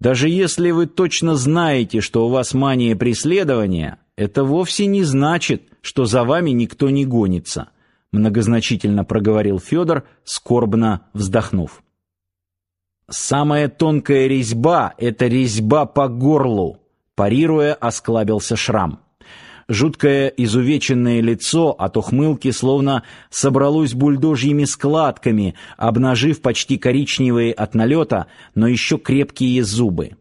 Даже если вы точно знаете, что у вас мания преследования, это вовсе не значит, что за вами никто не гонится, многозначительно проговорил Федор, скорбно вздохнув. Самая тонкая резьба это резьба по горлу, парируя, осклабился Шрам. Жуткое изувеченное лицо от ухмылки словно собралось бульдожьими складками, обнажив почти коричневые от налета, но еще крепкие зубы.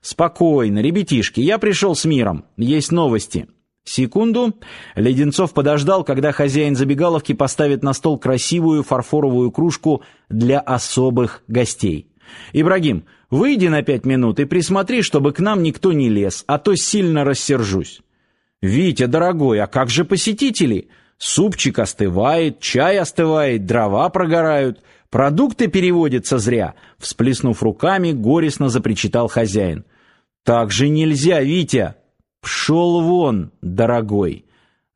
Спокойно, ребятишки, я пришел с миром. Есть новости. Секунду. Леденцов подождал, когда хозяин забегаловки поставит на стол красивую фарфоровую кружку для особых гостей. Ибрагим, выйди на пять минут и присмотри, чтобы к нам никто не лез, а то сильно рассержусь. Витя, дорогой, а как же посетители? Супчик остывает, чай остывает, дрова прогорают, продукты переводятся зря, всплеснув руками, горестно запричитал хозяин. Так же нельзя, Витя. Пшел вон, дорогой.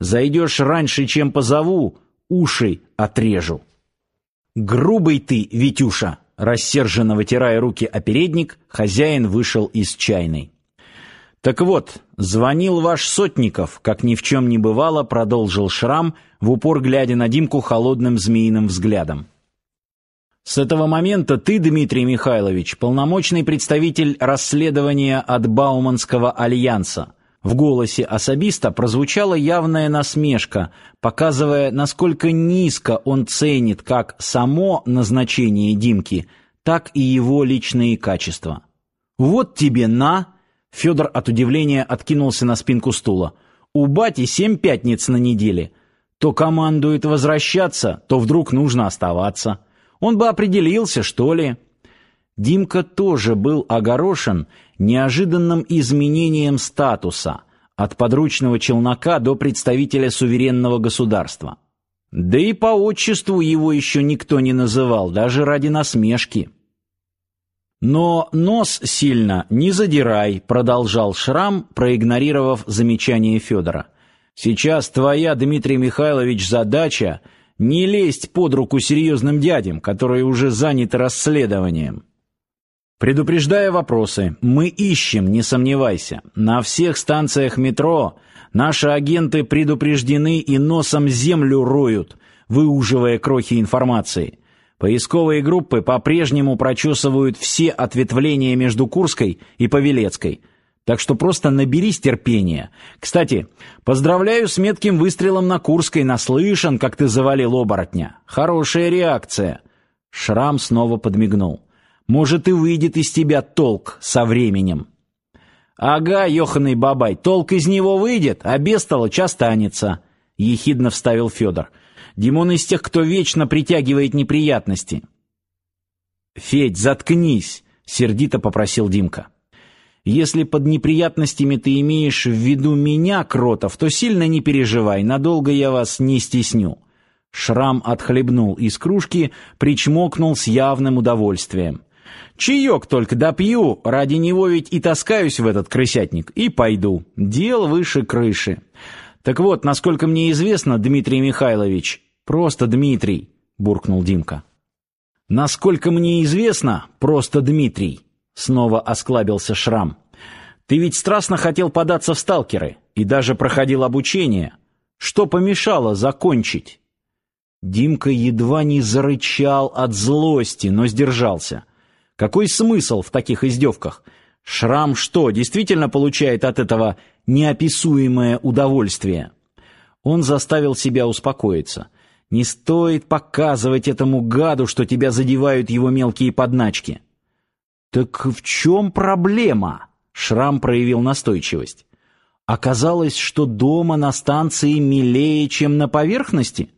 Зайдешь раньше, чем позову, уши отрежу. Грубый ты, Витюша, рассерженно вытирая руки о передник, хозяин вышел из чайной. Так вот, звонил ваш Сотников, как ни в чем не бывало, продолжил Шрам, в упор глядя на Димку холодным змеиным взглядом. С этого момента ты, Дмитрий Михайлович, полномочный представитель расследования от Бауманского альянса. В голосе особиста прозвучала явная насмешка, показывая, насколько низко он ценит как само назначение Димки, так и его личные качества. Вот тебе на Федор от удивления откинулся на спинку стула. У бати семь пятниц на неделе. То командует возвращаться, то вдруг нужно оставаться. Он бы определился, что ли. Димка тоже был огорошен неожиданным изменением статуса от подручного челнока до представителя суверенного государства. Да и по отчеству его еще никто не называл, даже ради насмешки. Но нос сильно не задирай, продолжал Шрам, проигнорировав замечание Федора. Сейчас твоя, Дмитрий Михайлович, задача не лезть под руку серьезным дядям, которые уже заняты расследованием. Предупреждая вопросы, мы ищем, не сомневайся. На всех станциях метро наши агенты предупреждены и носом землю роют, выуживая крохи информации. Поисковые группы по-прежнему прочесывают все ответвления между Курской и Павелецкой. Так что просто наберись терпения. Кстати, поздравляю с метким выстрелом на Курской. Наслышан, как ты завалил оборотня. Хорошая реакция. Шрам снова подмигнул. Может и выйдет из тебя толк со временем. Ага, ёханый бабай, толк из него выйдет, а бестолочь останется, ехидно вставил Федор. Димон из тех, кто вечно притягивает неприятности. Федь, заткнись, сердито попросил Димка. Если под неприятностями ты имеешь в виду меня, Кротов, то сильно не переживай, надолго я вас не стесню. Шрам отхлебнул из кружки, причмокнул с явным удовольствием. Чаек только допью, ради него ведь и таскаюсь в этот крысятник, и пойду. Дел выше крыши. Так вот, насколько мне известно, Дмитрий Михайлович, просто Дмитрий, буркнул Димка. Насколько мне известно, просто Дмитрий, снова осклабился Шрам. Ты ведь страстно хотел податься в сталкеры и даже проходил обучение. Что помешало закончить? Димка едва не зарычал от злости, но сдержался. Какой смысл в таких издевках? Шрам что, действительно получает от этого неописуемое удовольствие. Он заставил себя успокоиться. Не стоит показывать этому гаду, что тебя задевают его мелкие подначки. Так в чем проблема? Шрам проявил настойчивость. Оказалось, что дома на станции милее, чем на поверхности.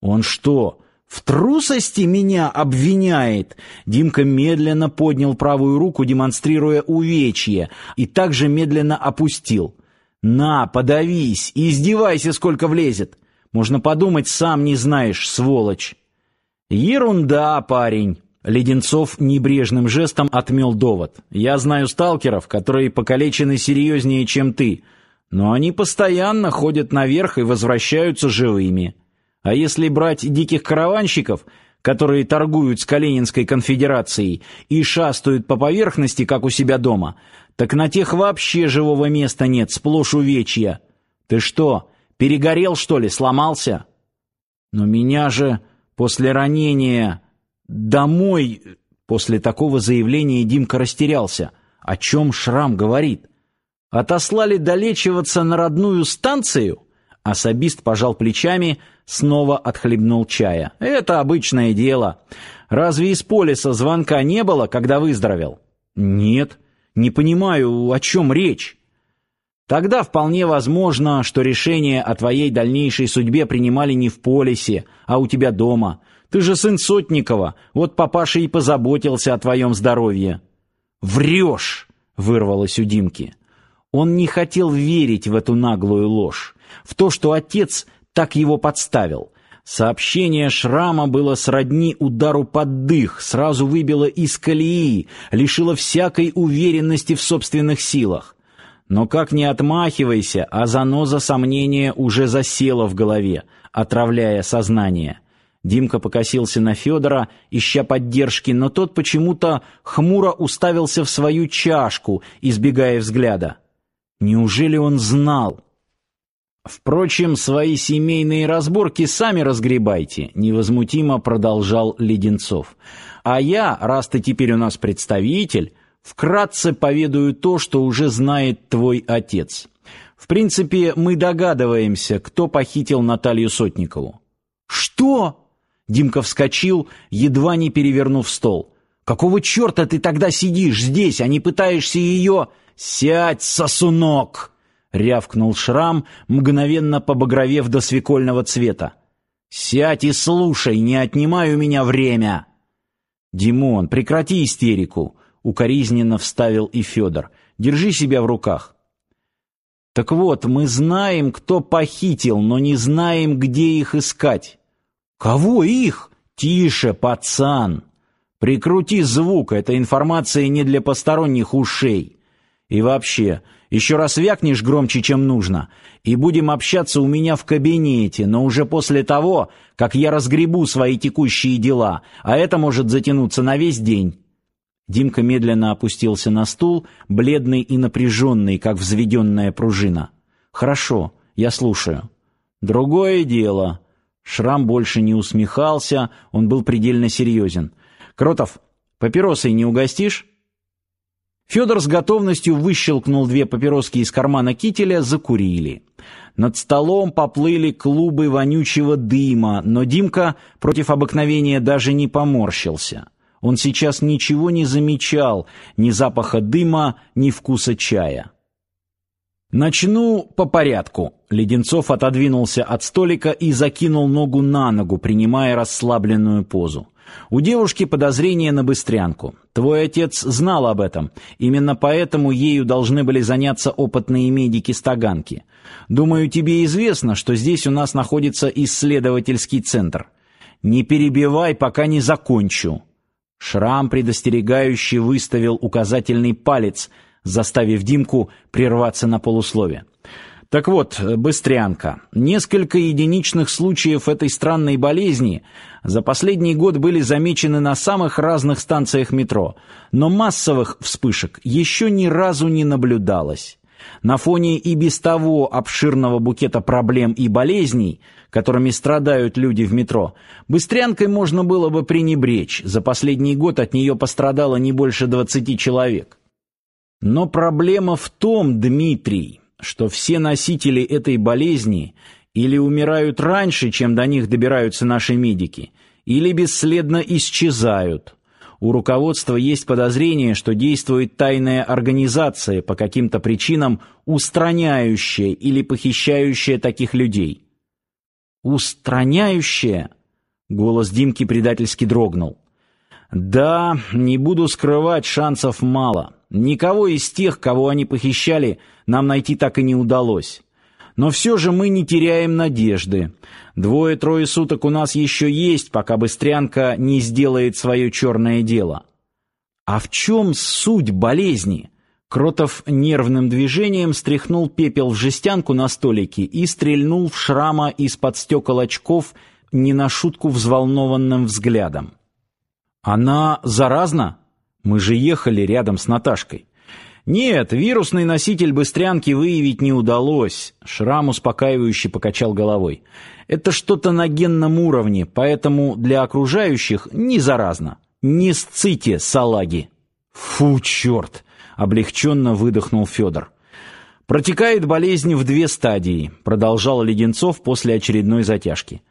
Он что, в трусости меня обвиняет. Димка медленно поднял правую руку, демонстрируя увечье, и также медленно опустил. На, подавись, и издевайся, сколько влезет. Можно подумать, сам не знаешь, сволочь. Ерунда, парень. Леденцов небрежным жестом отмел довод. Я знаю сталкеров, которые покалечены серьезнее, чем ты, но они постоянно ходят наверх и возвращаются живыми. А если брать диких караванщиков, которые торгуют с Калининской конфедерацией и шастают по поверхности, как у себя дома, так на тех вообще живого места нет, сплошь увечья. Ты что, перегорел, что ли, сломался? Но меня же после ранения домой... После такого заявления Димка растерялся. О чем Шрам говорит? Отослали долечиваться на родную станцию? Особист пожал плечами, снова отхлебнул чая. Это обычное дело. Разве из полиса звонка не было, когда выздоровел? Нет. Не понимаю, о чем речь. Тогда вполне возможно, что решение о твоей дальнейшей судьбе принимали не в полисе, а у тебя дома. Ты же сын Сотникова, вот папаша и позаботился о твоем здоровье. Врешь, вырвалось у Димки. Он не хотел верить в эту наглую ложь, в то, что отец так его подставил. Сообщение Шрама было сродни удару под дых, сразу выбило из колеи, лишило всякой уверенности в собственных силах. Но как ни отмахивайся, а заноза сомнения уже засела в голове, отравляя сознание. Димка покосился на Федора, ища поддержки, но тот почему-то хмуро уставился в свою чашку, избегая взгляда. Неужели он знал? Впрочем, свои семейные разборки сами разгребайте, невозмутимо продолжал Леденцов. А я, раз ты теперь у нас представитель, вкратце поведаю то, что уже знает твой отец. В принципе, мы догадываемся, кто похитил Наталью Сотникову. Что? Димка вскочил, едва не перевернув стол. Какого чёрта ты тогда сидишь здесь, а не пытаешься ее... Сядь, сосунок! Рявкнул Шрам, мгновенно побагровев до свекольного цвета. Сядь и слушай, не отнимай у меня время. Димон, прекрати истерику, укоризненно вставил и Федор. Держи себя в руках. Так вот, мы знаем, кто похитил, но не знаем, где их искать. Кого их? Тише, пацан. Прикрути звук, эта информация не для посторонних ушей. И вообще, еще раз вякнешь громче, чем нужно, и будем общаться у меня в кабинете, но уже после того, как я разгребу свои текущие дела, а это может затянуться на весь день». Димка медленно опустился на стул, бледный и напряженный, как взведенная пружина. «Хорошо, я слушаю». «Другое дело». Шрам больше не усмехался, он был предельно серьезен. «Кротов, папиросой не угостишь?» Федор с готовностью выщелкнул две папироски из кармана кителя, закурили. Над столом поплыли клубы вонючего дыма, но Димка против обыкновения даже не поморщился. Он сейчас ничего не замечал, ни запаха дыма, ни вкуса чая. Начну по порядку. Леденцов отодвинулся от столика и закинул ногу на ногу, принимая расслабленную позу. У девушки подозрение на быстрянку. Твой отец знал об этом. Именно поэтому ею должны были заняться опытные медики Стаганки. Думаю, тебе известно, что здесь у нас находится исследовательский центр. Не перебивай, пока не закончу. Шрам предостерегающе выставил указательный палец, заставив Димку прерваться на полуслове. Так вот, быстрянка. Несколько единичных случаев этой странной болезни за последний год были замечены на самых разных станциях метро, но массовых вспышек еще ни разу не наблюдалось. На фоне и без того обширного букета проблем и болезней, которыми страдают люди в метро, быстрянкой можно было бы пренебречь. За последний год от нее пострадало не больше 20 человек. Но проблема в том, Дмитрий, что все носители этой болезни или умирают раньше, чем до них добираются наши медики, или бесследно исчезают. У руководства есть подозрение, что действует тайная организация по каким-то причинам, устраняющая или похищающая таких людей. Устраняющая? Голос Димки предательски дрогнул. Да, не буду скрывать, шансов мало. Никого из тех, кого они похищали, нам найти так и не удалось. Но все же мы не теряем надежды. Двое-трое суток у нас еще есть, пока Быстрянка не сделает свое черное дело. А в чем суть болезни? Кротов нервным движением стряхнул пепел в жестянку на столике и стрельнул в шрама из-под стекол очков не на шутку взволнованным взглядом. Она заразна? Мы же ехали рядом с Наташкой. Нет, вирусный носитель быстрянки выявить не удалось. Шрам успокаивающе покачал головой. Это что-то на генном уровне, поэтому для окружающих не заразно. Не сците, салаги. Фу, черт! облегченно выдохнул Федор. Протекает болезнь в две стадии, продолжал Леденцов после очередной затяжки.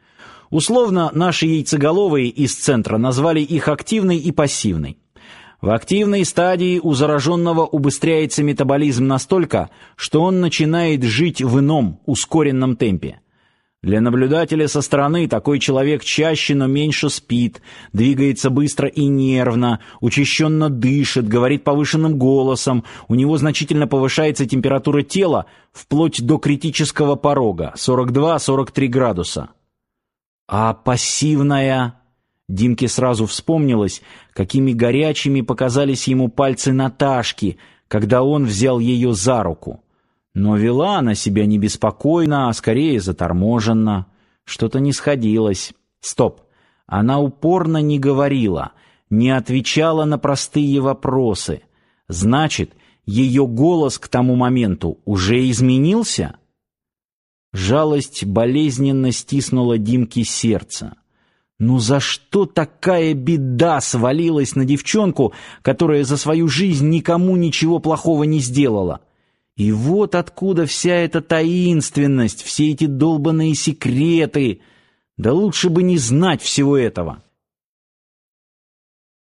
Условно наши яйцеголовые из центра назвали их активной и пассивной. В активной стадии у зараженного убыстряется метаболизм настолько, что он начинает жить в ином, ускоренном темпе. Для наблюдателя со стороны такой человек чаще, но меньше спит, двигается быстро и нервно, учащенно дышит, говорит повышенным голосом, у него значительно повышается температура тела, вплоть до критического порога 42-43 градуса. А пассивная Димке сразу вспомнилось, какими горячими показались ему пальцы Наташки, когда он взял ее за руку. Но вела она себя не беспокойно, а скорее заторможенно. Что-то не сходилось. Стоп. Она упорно не говорила, не отвечала на простые вопросы. Значит, ее голос к тому моменту уже изменился? Жалость болезненно стиснула Димке сердце. Ну за что такая беда свалилась на девчонку, которая за свою жизнь никому ничего плохого не сделала? И вот откуда вся эта таинственность, все эти долбанные секреты. Да лучше бы не знать всего этого.